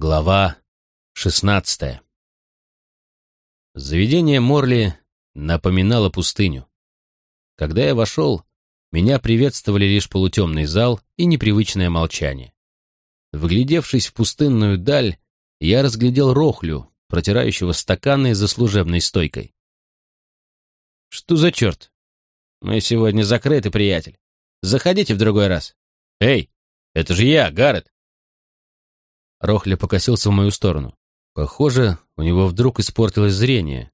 Глава шестнадцатая Заведение Морли напоминало пустыню. Когда я вошел, меня приветствовали лишь полутемный зал и непривычное молчание. Вглядевшись в пустынную даль, я разглядел Рохлю, протирающего стаканы за служебной стойкой. «Что за черт? Мы сегодня закрыты, приятель. Заходите в другой раз. Эй, это же я, Гаррет!» Рохля покосился в мою сторону. Похоже, у него вдруг испортилось зрение.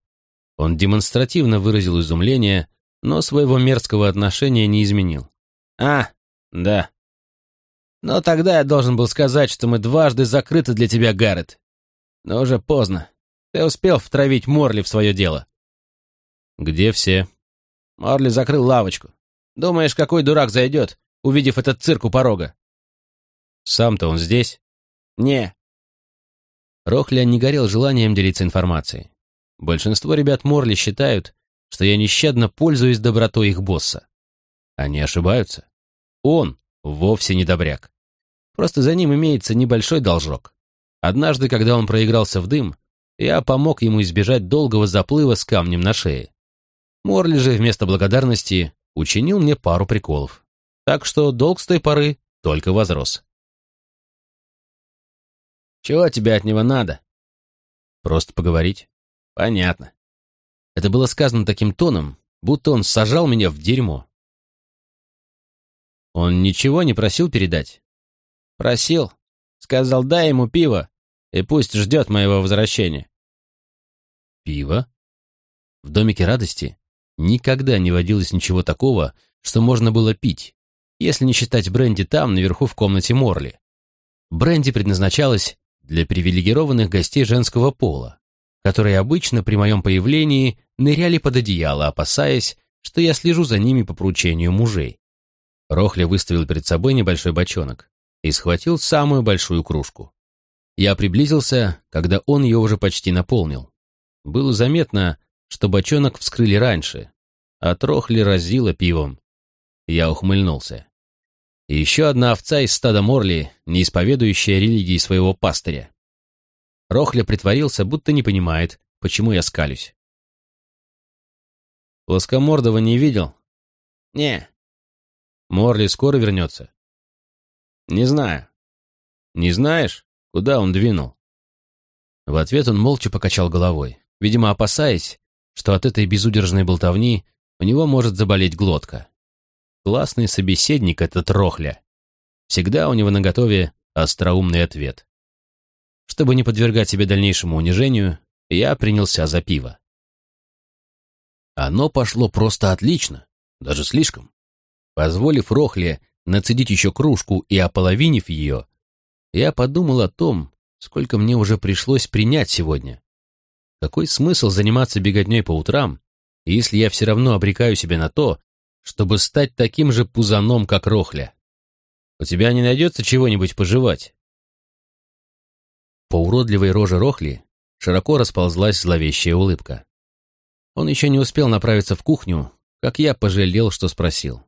Он демонстративно выразил изумление, но своего мерзкого отношения не изменил. «А, да. Но тогда я должен был сказать, что мы дважды закрыты для тебя, Гаррет. Но уже поздно. Ты успел втравить Морли в свое дело». «Где все?» Морли закрыл лавочку. «Думаешь, какой дурак зайдет, увидев этот цирк у порога?» «Сам-то он здесь?» «Не». Рохля не горел желанием делиться информацией. Большинство ребят Морли считают, что я нещадно пользуюсь добротой их босса. Они ошибаются. Он вовсе не добряк. Просто за ним имеется небольшой должок. Однажды, когда он проигрался в дым, я помог ему избежать долгого заплыва с камнем на шее. Морли же вместо благодарности учинил мне пару приколов. Так что долг с той поры только возрос. «Чего тебе от него надо?» «Просто поговорить». «Понятно. Это было сказано таким тоном, будто он сажал меня в дерьмо. Он ничего не просил передать? Просил. Сказал, дай ему пиво, и пусть ждет моего возвращения. Пиво? В домике радости никогда не водилось ничего такого, что можно было пить, если не считать бренди там, наверху в комнате Морли. Бренди предназначалась для привилегированных гостей женского пола, которые обычно при моем появлении ныряли под одеяло, опасаясь, что я слежу за ними по поручению мужей. Рохля выставил перед собой небольшой бочонок и схватил самую большую кружку. Я приблизился, когда он ее уже почти наполнил. Было заметно, что бочонок вскрыли раньше, а Трохли разило пивом. Я ухмыльнулся. И еще одна овца из стада Морли, не исповедующая религии своего пастыря. Рохля притворился, будто не понимает, почему я скалюсь. Плоскомордого не видел? Не. Морли скоро вернется? Не знаю. Не знаешь, куда он двинул? В ответ он молча покачал головой, видимо, опасаясь, что от этой безудержной болтовни у него может заболеть глотка. Классный собеседник этот Рохля. Всегда у него наготове остроумный ответ. Чтобы не подвергать себе дальнейшему унижению, я принялся за пиво. Оно пошло просто отлично, даже слишком. Позволив Рохле нацедить еще кружку и ополовинив ее, я подумал о том, сколько мне уже пришлось принять сегодня. Какой смысл заниматься беготней по утрам, если я все равно обрекаю себя на то, чтобы стать таким же пузаном, как Рохля? У тебя не найдется чего-нибудь пожевать? По уродливой роже Рохли широко расползлась зловещая улыбка. Он еще не успел направиться в кухню, как я пожалел, что спросил.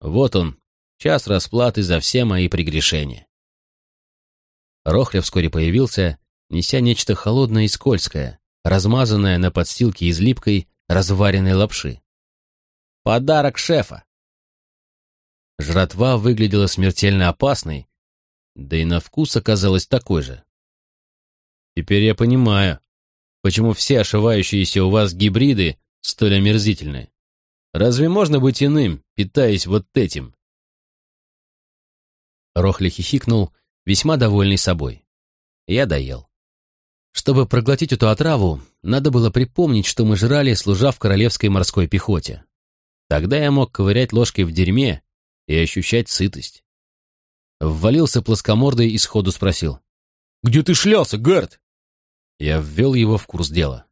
Вот он, час расплаты за все мои прегрешения. Рохля вскоре появился, неся нечто холодное и скользкое, размазанное на подстилке из липкой, разваренной лапши. «Подарок шефа!» Жратва выглядела смертельно опасной, да и на вкус оказалась такой же. Теперь я понимаю, почему все ошивающиеся у вас гибриды столь омерзительны. Разве можно быть иным, питаясь вот этим?» Рохли хихикнул, весьма довольный собой. Я доел. Чтобы проглотить эту отраву, надо было припомнить, что мы жрали, служа в королевской морской пехоте. Тогда я мог ковырять ложкой в дерьме и ощущать сытость. Ввалился плоскомордой и сходу спросил. «Где ты шлялся, Гард?» Я ввел его в курс дела.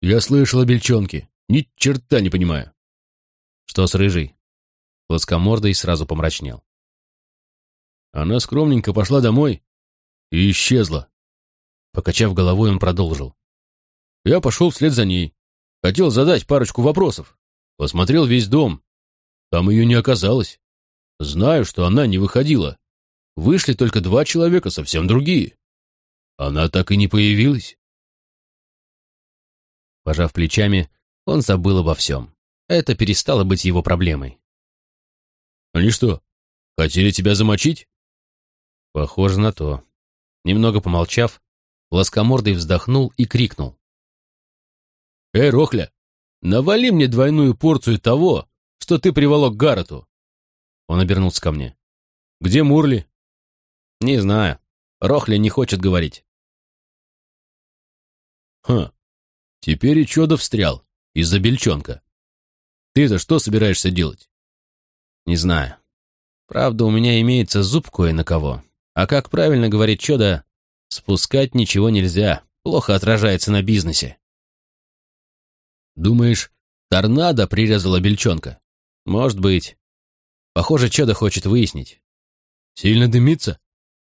«Я слышал о бельчонке. Ни черта не понимаю». «Что с рыжей?» Плоскомордый сразу помрачнел. Она скромненько пошла домой и исчезла. Покачав головой, он продолжил. Я пошел вслед за ней. Хотел задать парочку вопросов. Посмотрел весь дом. Там ее не оказалось. Знаю, что она не выходила. Вышли только два человека, совсем другие. Она так и не появилась? Пожав плечами, он забыл обо всем. Это перестало быть его проблемой. «Они что, хотели тебя замочить?» «Похоже на то». Немного помолчав, Плоскомордый вздохнул и крикнул. «Эй, Рохля, навали мне двойную порцию того, что ты приволок Гаррету!» Он обернулся ко мне. «Где Мурли?» «Не знаю. Рохля не хочет говорить». «Хм, теперь и чудо встрял из-за бельчонка. Ты-то что собираешься делать?» «Не знаю. Правда, у меня имеется зуб кое на кого. А как правильно говорит чудо, спускать ничего нельзя, плохо отражается на бизнесе». «Думаешь, торнадо прирезала бельчонка?» «Может быть. Похоже, чудо хочет выяснить». «Сильно дымится?»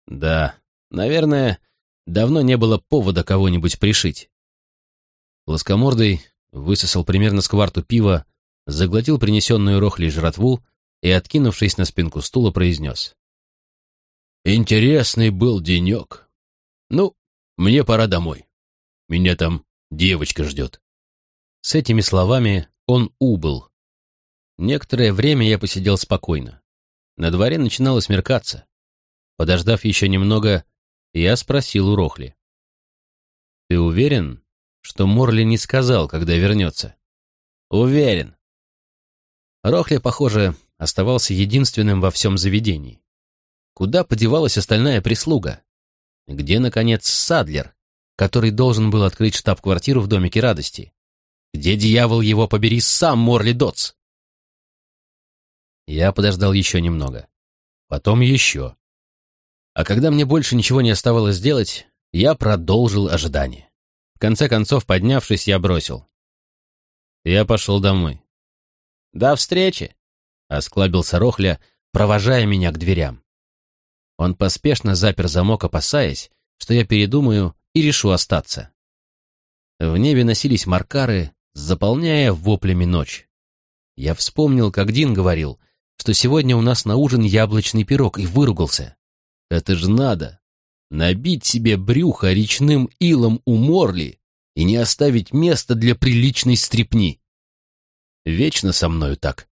«Да. Наверное, давно не было повода кого-нибудь пришить». Плоскомордый высосал примерно с кварту пива, заглотил принесенную рохлей жратву и, откинувшись на спинку стула, произнес. «Интересный был денек. Ну, мне пора домой. Меня там девочка ждет». С этими словами он убыл. Некоторое время я посидел спокойно. На дворе начинало смеркаться. Подождав еще немного, я спросил у Рохли. «Ты уверен, что Морли не сказал, когда вернется?» «Уверен». Рохли, похоже, оставался единственным во всем заведении. Куда подевалась остальная прислуга? Где, наконец, Садлер, который должен был открыть штаб-квартиру в Домике Радости? Где, дьявол его побери, сам Морли Дотс? Я подождал еще немного. Потом еще. А когда мне больше ничего не оставалось делать, я продолжил ожидание. В конце концов, поднявшись, я бросил. Я пошел домой. «До встречи!» Осклабился Рохля, провожая меня к дверям. Он поспешно запер замок, опасаясь, что я передумаю и решу остаться. В небе носились маркары, заполняя воплями ночь. Я вспомнил, как Дин говорил, что сегодня у нас на ужин яблочный пирог, и выругался. Это же надо! Набить себе брюхо речным илом у Морли и не оставить места для приличной стрепни. Вечно со мною так.